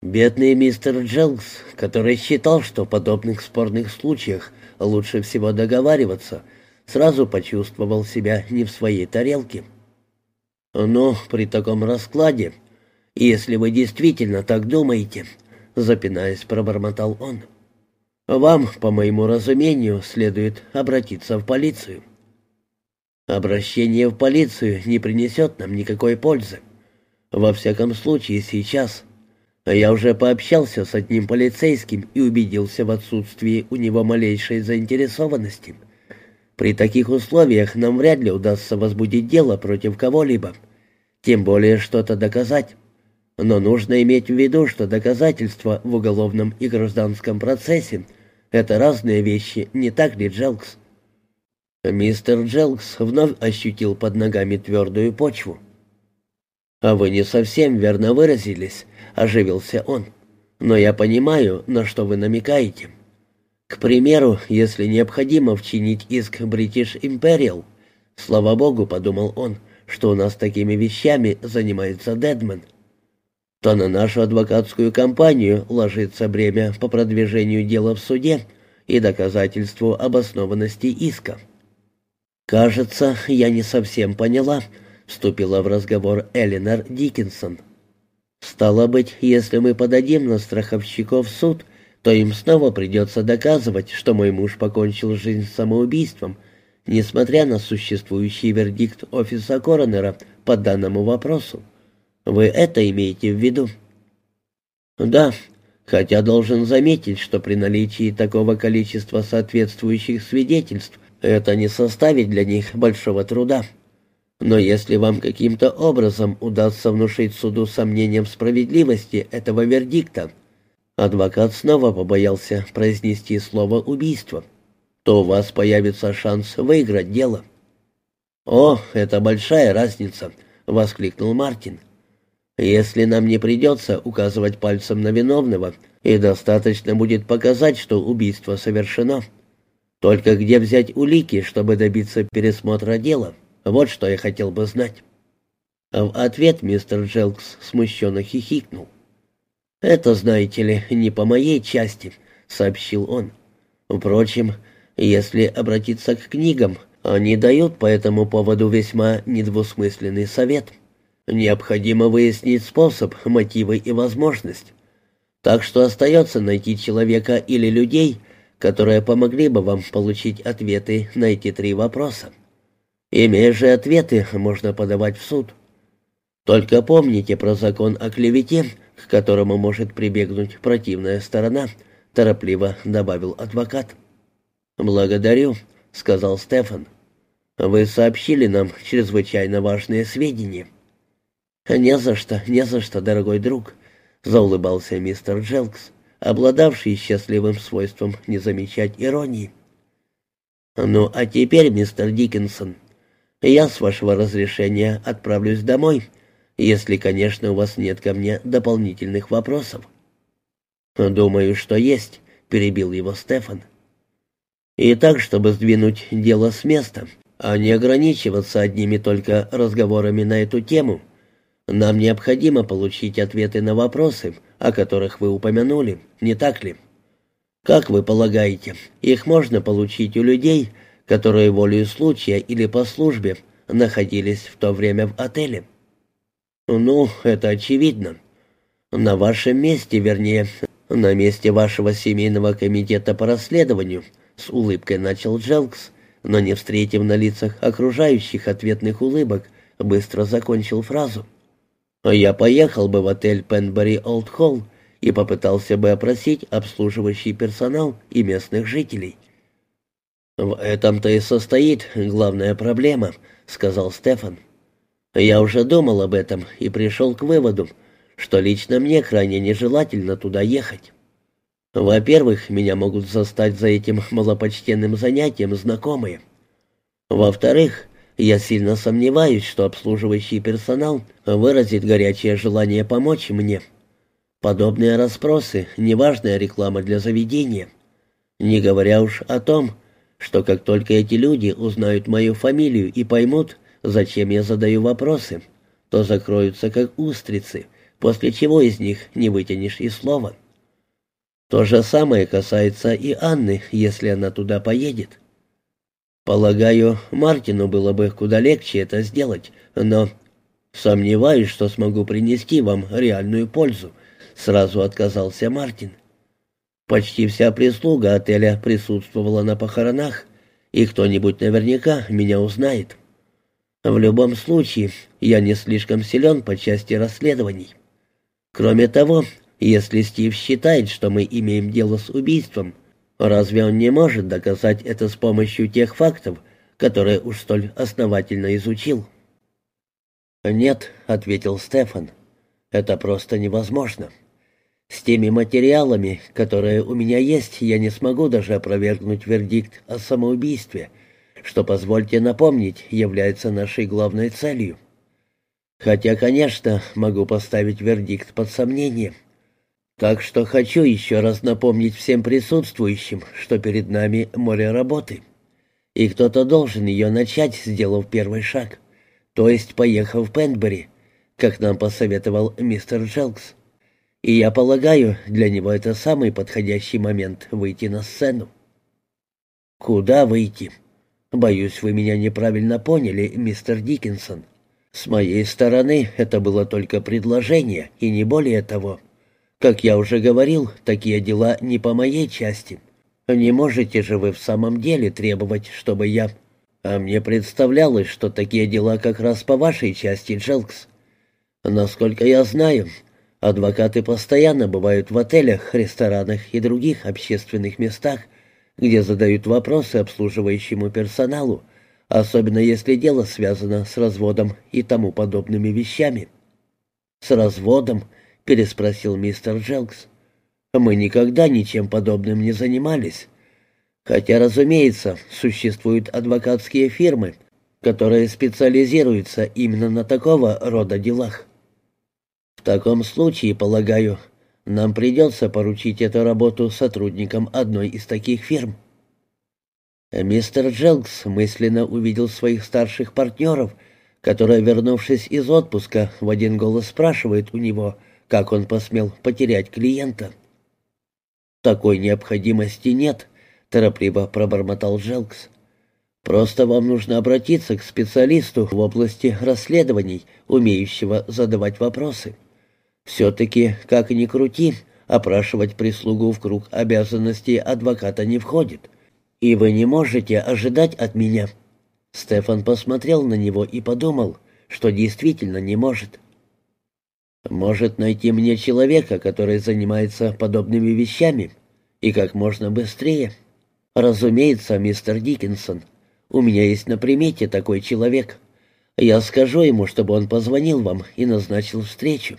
Бедный мистер Джелкс, который считал, что в подобных спорных случаях лучше всего договариваться, сразу почувствовал себя не в своей тарелке. Но при таком раскладе, если вы действительно так думаете, запинаясь, пробормотал он, вам, по моему разумению, следует обратиться в полицию. Обращение в полицию не принесет нам никакой пользы. Во всяком случае, сейчас. Я уже пообщался с одним полицейским и убедился в отсутствии у него малейшей заинтересованности. При таких условиях нам вряд ли удастся возбудить дело против кого-либо, тем более что-то доказать. Но нужно иметь в виду, что доказательства в уголовном и гражданском процессе — это разные вещи, не так ли, Джелкс? Мистер Джелкс вновь ощутил под ногами твердую почву. «А вы не совсем верно выразились», — оживился он. «Но я понимаю, на что вы намекаете. К примеру, если необходимо вчинить иск British Imperial, слава богу, — подумал он, — что у нас такими вещами занимается Дедман, то на нашу адвокатскую компанию ложится бремя по продвижению дела в суде и доказательству обоснованности иска». «Кажется, я не совсем поняла», — вступила в разговор Элинор Диккенсон. «Стало быть, если мы подадим на страховщиков в суд, то им снова придется доказывать, что мой муж покончил жизнь самоубийством, несмотря на существующий вердикт офиса коронера по данному вопросу. Вы это имеете в виду?» «Да», хотя должен заметить, что при наличии такого количества соответствующих свидетельств это не составит для них большого труда. Но если вам каким-то образом удастся внушить суду сомнением в справедливости этого вердикта, адвокат снова побоялся произнести слово «убийство», то у вас появится шанс выиграть дело. «О, это большая разница!» — воскликнул Мартин. «Если нам не придется указывать пальцем на виновного, и достаточно будет показать, что убийство совершено». Только где взять улики, чтобы добиться пересмотра дела? Вот что я хотел бы знать». В ответ мистер Джелкс смущенно хихикнул. «Это, знаете ли, не по моей части», — сообщил он. «Впрочем, если обратиться к книгам, они дают по этому поводу весьма недвусмысленный совет. Необходимо выяснить способ, мотивы и возможность. Так что остается найти человека или людей, которые помогли бы вам получить ответы на эти три вопроса. Имея же ответы, можно подавать в суд. Только помните про закон о клевете, к которому может прибегнуть противная сторона, торопливо добавил адвокат. «Благодарю», — сказал Стефан. «Вы сообщили нам чрезвычайно важные сведения». «Не за что, не за что, дорогой друг», — заулыбался мистер Джелкс обладавший счастливым свойством не замечать иронии. «Ну, а теперь, мистер Диккенсон, я, с вашего разрешения, отправлюсь домой, если, конечно, у вас нет ко мне дополнительных вопросов». «Думаю, что есть», — перебил его Стефан. «И так, чтобы сдвинуть дело с места, а не ограничиваться одними только разговорами на эту тему, нам необходимо получить ответы на вопросы, о которых вы упомянули, не так ли? Как вы полагаете, их можно получить у людей, которые волею случая или по службе находились в то время в отеле? Ну, это очевидно. На вашем месте, вернее, на месте вашего семейного комитета по расследованию, с улыбкой начал Джелкс, но не встретив на лицах окружающих ответных улыбок, быстро закончил фразу. Я поехал бы в отель Пенбери Олд Холл и попытался бы опросить обслуживающий персонал и местных жителей. «В этом-то и состоит главная проблема», — сказал Стефан. «Я уже думал об этом и пришел к выводу, что лично мне крайне нежелательно туда ехать. Во-первых, меня могут застать за этим малопочтенным занятием знакомые. Во-вторых, я сильно сомневаюсь, что обслуживающий персонал выразит горячее желание помочь мне. Подобные расспросы — неважная реклама для заведения. Не говоря уж о том, что как только эти люди узнают мою фамилию и поймут, зачем я задаю вопросы, то закроются как устрицы, после чего из них не вытянешь и слова. То же самое касается и Анны, если она туда поедет. Полагаю, Мартину было бы куда легче это сделать, но сомневаюсь, что смогу принести вам реальную пользу, сразу отказался Мартин. Почти вся прислуга отеля присутствовала на похоронах, и кто-нибудь наверняка меня узнает. В любом случае, я не слишком силен по части расследований. Кроме того, если Стив считает, что мы имеем дело с убийством, разве он не может доказать это с помощью тех фактов, которые уж столь основательно изучил? «Нет», — ответил Стефан, — «это просто невозможно. С теми материалами, которые у меня есть, я не смогу даже опровергнуть вердикт о самоубийстве, что, позвольте напомнить, является нашей главной целью. Хотя, конечно, могу поставить вердикт под сомнение. Так что хочу еще раз напомнить всем присутствующим, что перед нами море работы. И кто-то должен ее начать, сделав первый шаг, то есть поехав в Пентбери, как нам посоветовал мистер Джелкс. И я полагаю, для него это самый подходящий момент выйти на сцену. Куда выйти? Боюсь, вы меня неправильно поняли, мистер Диккенсон. С моей стороны это было только предложение, и не более того. Как я уже говорил, такие дела не по моей части. Не можете же вы в самом деле требовать, чтобы я... А мне представлялось, что такие дела как раз по вашей части, Джелкс. Насколько я знаю, адвокаты постоянно бывают в отелях, ресторанах и других общественных местах, где задают вопросы обслуживающему персоналу, особенно если дело связано с разводом и тому подобными вещами. «С разводом?» — переспросил мистер Джелкс. «Мы никогда ничем подобным не занимались. Хотя, разумеется, существуют адвокатские фирмы, которые специализируются именно на такого рода делах. В таком случае, полагаю, нам придется поручить эту работу сотрудникам одной из таких фирм». Мистер Джелкс мысленно увидел своих старших партнеров, которые, вернувшись из отпуска, в один голос спрашивают у него, как он посмел потерять клиента. «Такой необходимости нет», — торопливо пробормотал Джелкс. «Просто вам нужно обратиться к специалисту в области расследований, умеющего задавать вопросы. Все-таки, как ни крути, опрашивать прислугу в круг обязанностей адвоката не входит». «И вы не можете ожидать от меня». Стефан посмотрел на него и подумал, что действительно не может. «Может найти мне человека, который занимается подобными вещами, и как можно быстрее. Разумеется, мистер Диккенсон, у меня есть на примете такой человек. Я скажу ему, чтобы он позвонил вам и назначил встречу».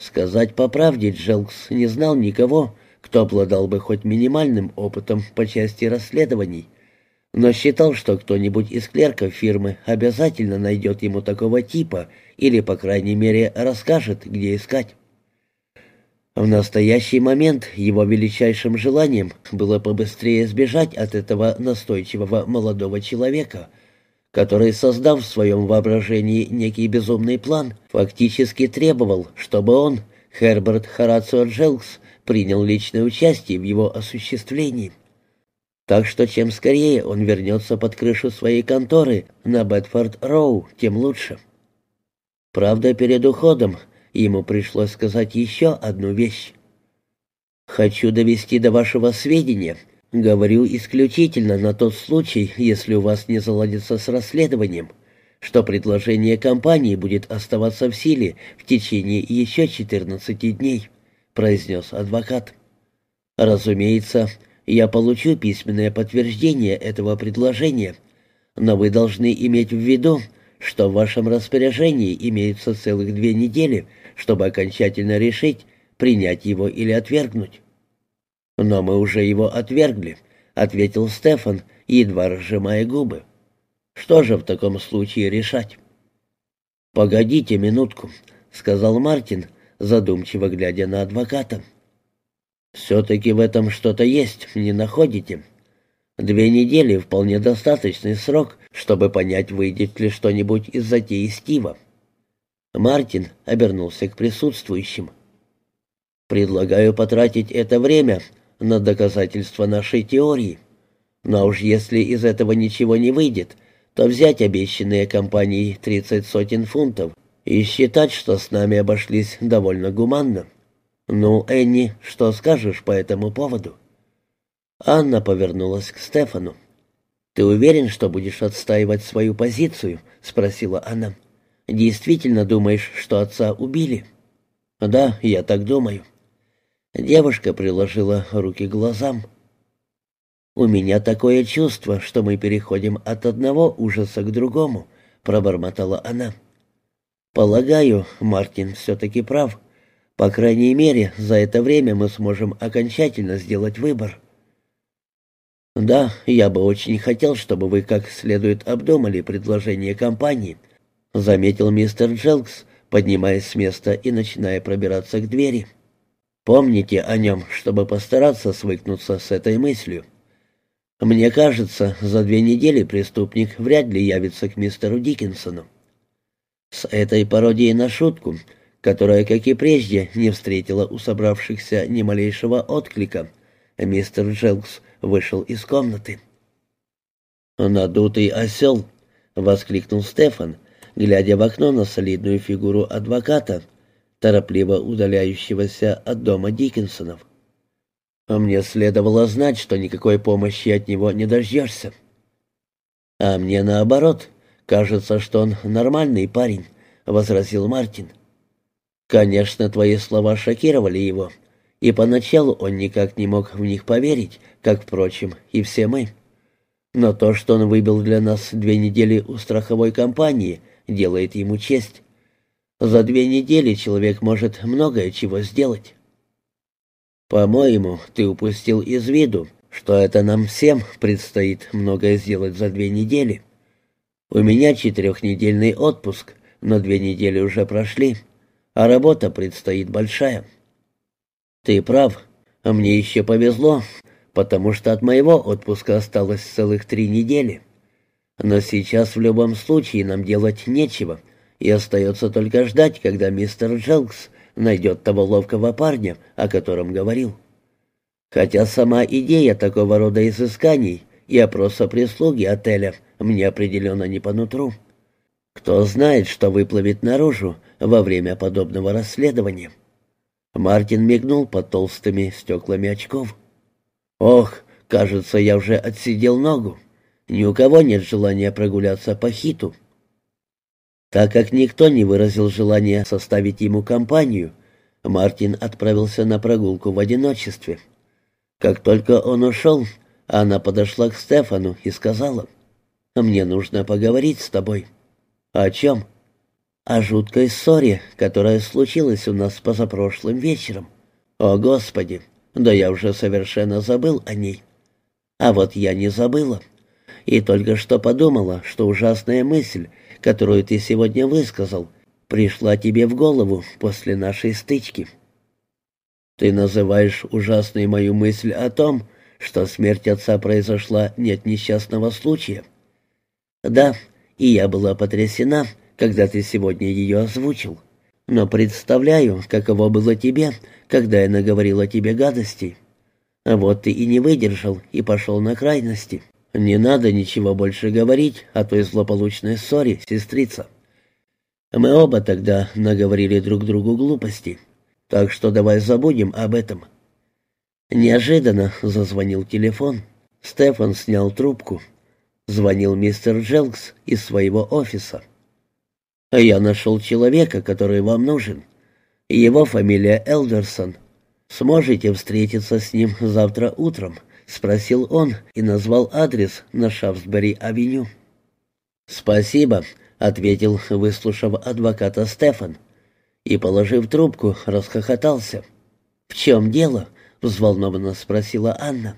Сказать по правде, Джелкс не знал никого, кто обладал бы хоть минимальным опытом по части расследований, но считал, что кто-нибудь из клерков фирмы обязательно найдет ему такого типа или, по крайней мере, расскажет, где искать. В настоящий момент его величайшим желанием было побыстрее сбежать от этого настойчивого молодого человека, который, создав в своем воображении некий безумный план, фактически требовал, чтобы он, Херберт Харацио Джелкс, принял личное участие в его осуществлении. Так что чем скорее он вернется под крышу своей конторы на Бетфорд-Роу, тем лучше. Правда, перед уходом ему пришлось сказать еще одну вещь. «Хочу довести до вашего сведения», говорю исключительно на тот случай, если у вас не заладится с расследованием, что предложение компании будет оставаться в силе в течение еще 14 дней. — произнес адвокат. «Разумеется, я получу письменное подтверждение этого предложения, но вы должны иметь в виду, что в вашем распоряжении имеются целых две недели, чтобы окончательно решить, принять его или отвергнуть». «Но мы уже его отвергли», — ответил Стефан, едва разжимая губы. «Что же в таком случае решать?» «Погодите минутку», — сказал Мартин, — задумчиво глядя на адвоката. «Все-таки в этом что-то есть, не находите? Две недели — вполне достаточный срок, чтобы понять, выйдет ли что-нибудь из затеи Стива. Мартин обернулся к присутствующим. «Предлагаю потратить это время на доказательство нашей теории. Но уж если из этого ничего не выйдет, то взять обещанные компанией 30 сотен фунтов и считать, что с нами обошлись довольно гуманно. Ну, Энни, что скажешь по этому поводу?» Анна повернулась к Стефану. «Ты уверен, что будешь отстаивать свою позицию?» — спросила она. «Действительно думаешь, что отца убили?» «Да, я так думаю». Девушка приложила руки к глазам. «У меня такое чувство, что мы переходим от одного ужаса к другому», — пробормотала она. «Полагаю, Мартин все-таки прав. По крайней мере, за это время мы сможем окончательно сделать выбор». «Да, я бы очень хотел, чтобы вы как следует обдумали предложение компании», — заметил мистер Джелкс, поднимаясь с места и начиная пробираться к двери. «Помните о нем, чтобы постараться свыкнуться с этой мыслью. Мне кажется, за две недели преступник вряд ли явится к мистеру Диккенсону. С этой пародией на шутку, которая, как и прежде, не встретила у собравшихся ни малейшего отклика, мистер Джелкс вышел из комнаты. «Надутый осел!» — воскликнул Стефан, глядя в окно на солидную фигуру адвоката, торопливо удаляющегося от дома Диккенсонов. «А мне следовало знать, что никакой помощи от него не дождешься». «А мне наоборот, кажется, что он нормальный парень», — возразил Мартин. «Конечно, твои слова шокировали его, и поначалу он никак не мог в них поверить, как, впрочем, и все мы. Но то, что он выбил для нас две недели у страховой компании, делает ему честь. За две недели человек может многое чего сделать. По-моему, ты упустил из виду, что это нам всем предстоит многое сделать за две недели. У меня четырехнедельный отпуск, но две недели уже прошли, а работа предстоит большая. Ты прав, а мне еще повезло, потому что от моего отпуска осталось целых три недели. Но сейчас в любом случае нам делать нечего, и остается только ждать, когда мистер Джелкс найдет того ловкого парня, о котором говорил. Хотя сама идея такого рода изысканий и опроса прислуги отеля мне определенно не по нутру. Кто знает, что выплывет наружу во время подобного расследования. Мартин мигнул под толстыми стеклами очков. «Ох, кажется, я уже отсидел ногу. Ни у кого нет желания прогуляться по хиту». Так как никто не выразил желания составить ему компанию, Мартин отправился на прогулку в одиночестве. Как только он ушел, она подошла к Стефану и сказала, «Мне нужно поговорить с тобой». «О чем?» о жуткой ссоре, которая случилась у нас позапрошлым вечером. О, Господи, да я уже совершенно забыл о ней. А вот я не забыла. И только что подумала, что ужасная мысль, которую ты сегодня высказал, пришла тебе в голову после нашей стычки. Ты называешь ужасной мою мысль о том, что смерть отца произошла не от несчастного случая. Да, и я была потрясена, когда ты сегодня ее озвучил. Но представляю, каково было тебе, когда я наговорила тебе гадостей. А вот ты и не выдержал и пошел на крайности. Не надо ничего больше говорить о той злополучной ссоре, сестрица. Мы оба тогда наговорили друг другу глупости, так что давай забудем об этом». Неожиданно зазвонил телефон. Стефан снял трубку. Звонил мистер Джелкс из своего офиса. «Я нашел человека, который вам нужен. Его фамилия Элдерсон. Сможете встретиться с ним завтра утром?» — спросил он и назвал адрес на Шафсбери-авеню. «Спасибо», — ответил, выслушав адвоката Стефан. И, положив трубку, расхохотался. «В чем дело?» — взволнованно спросила Анна.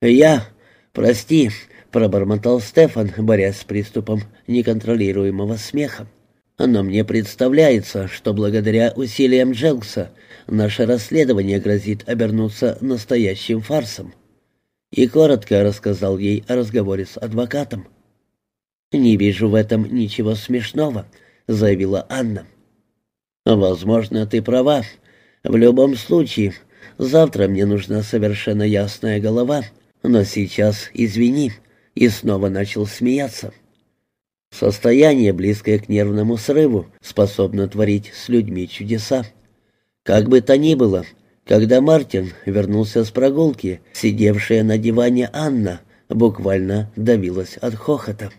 «Я... Прости», — пробормотал Стефан, борясь с приступом неконтролируемого смеха. Но мне представляется, что благодаря усилиям Джелкса наше расследование грозит обернуться настоящим фарсом. И коротко рассказал ей о разговоре с адвокатом. «Не вижу в этом ничего смешного», — заявила Анна. «Возможно, ты права. В любом случае, завтра мне нужна совершенно ясная голова, но сейчас извини». И снова начал смеяться. Состояние, близкое к нервному срыву, способно творить с людьми чудеса. Как бы то ни было, когда Мартин вернулся с прогулки, сидевшая на диване Анна буквально давилась от хохота.